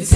It's